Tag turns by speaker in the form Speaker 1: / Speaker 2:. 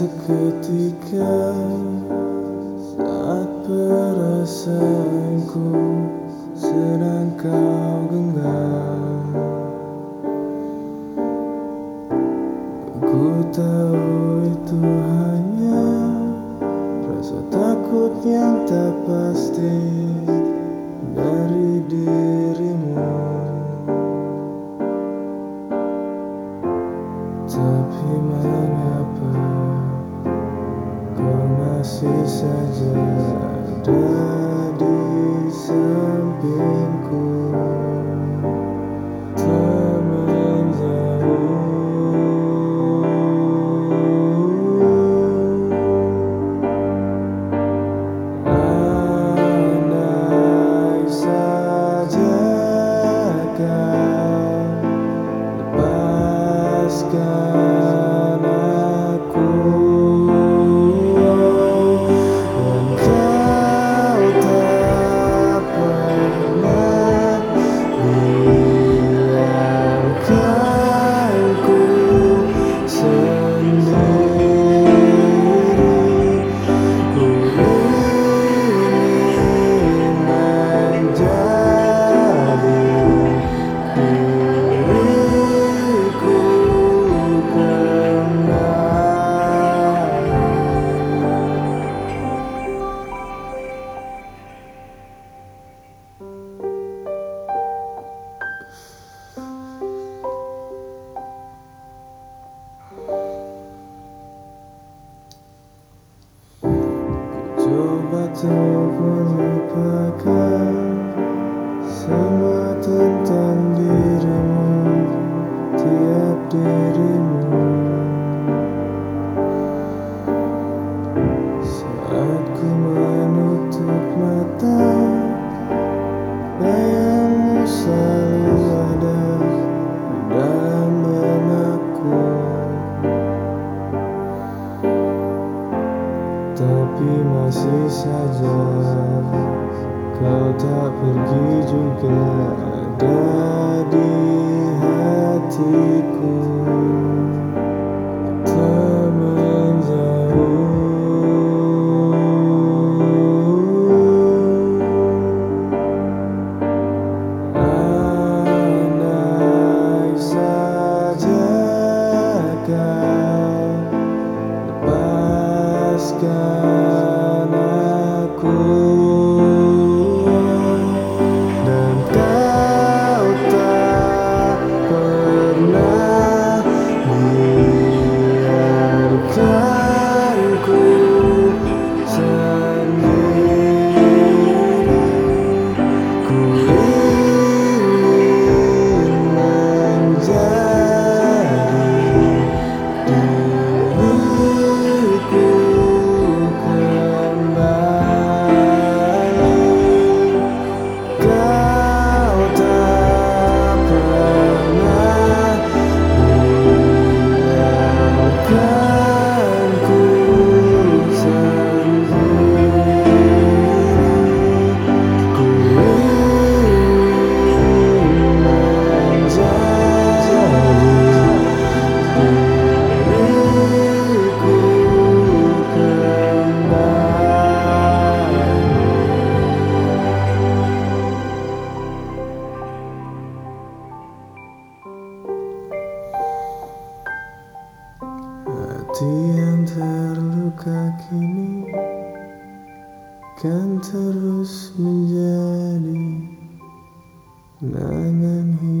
Speaker 1: seketika saat perasaanku sedang kau genggam. Ku tahu itu hanya rasa takut yang tak pasti dari dirimu. Tapi mengapa kau masih saja ada di Take was a packer. Tapi masih saja kau tak pergi juga. Ada di hatiku terluka kini kan terus menjadi kenangan hidup